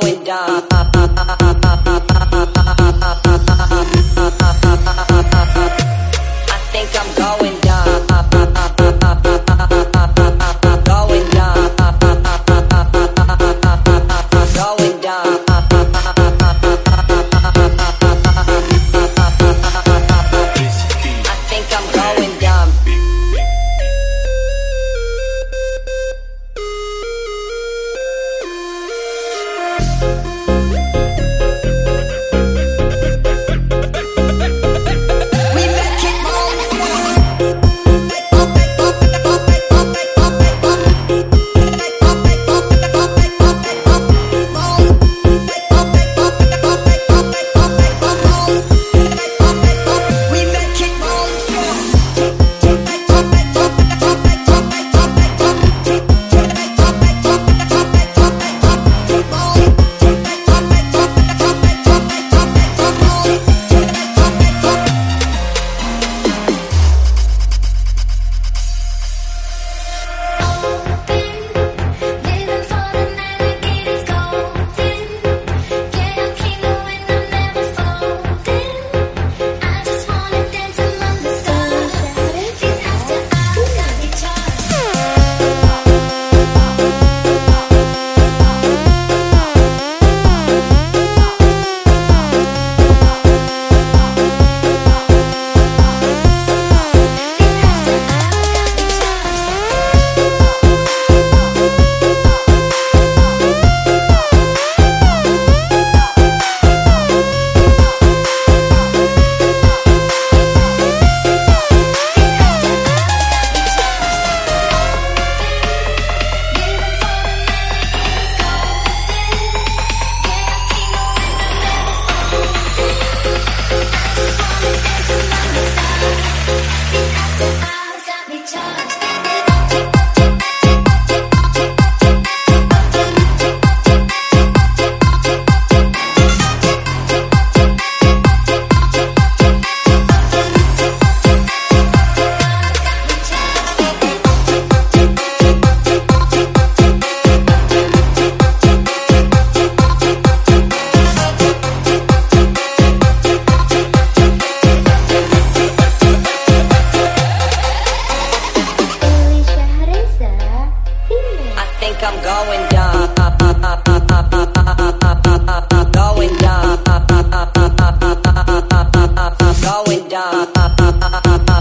Going dumb. Going dumb.